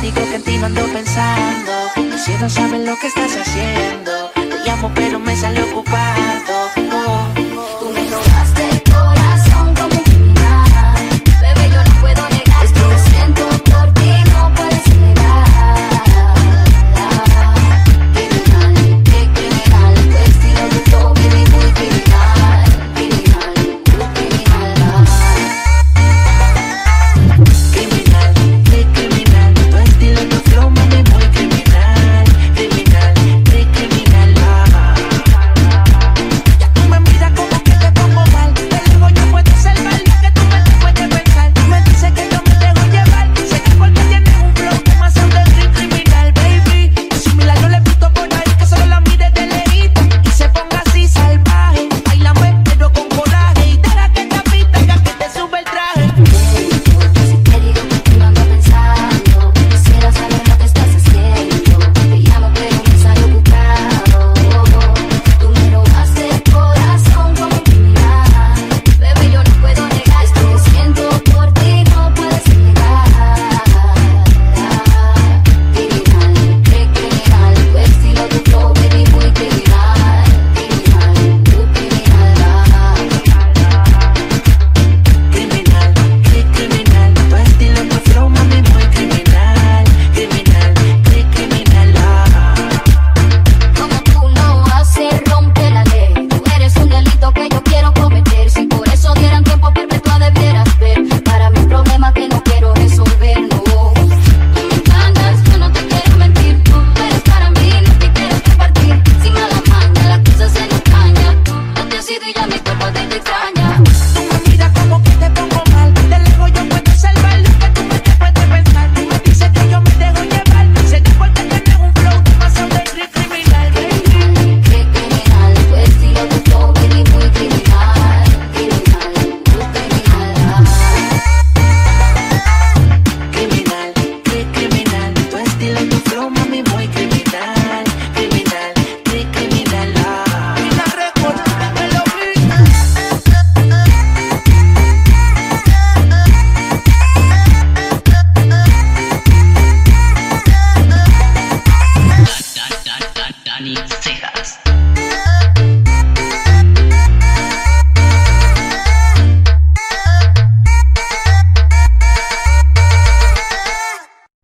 digo que en ti no ando pensando. Quisiera saber lo que estás haciendo. cosas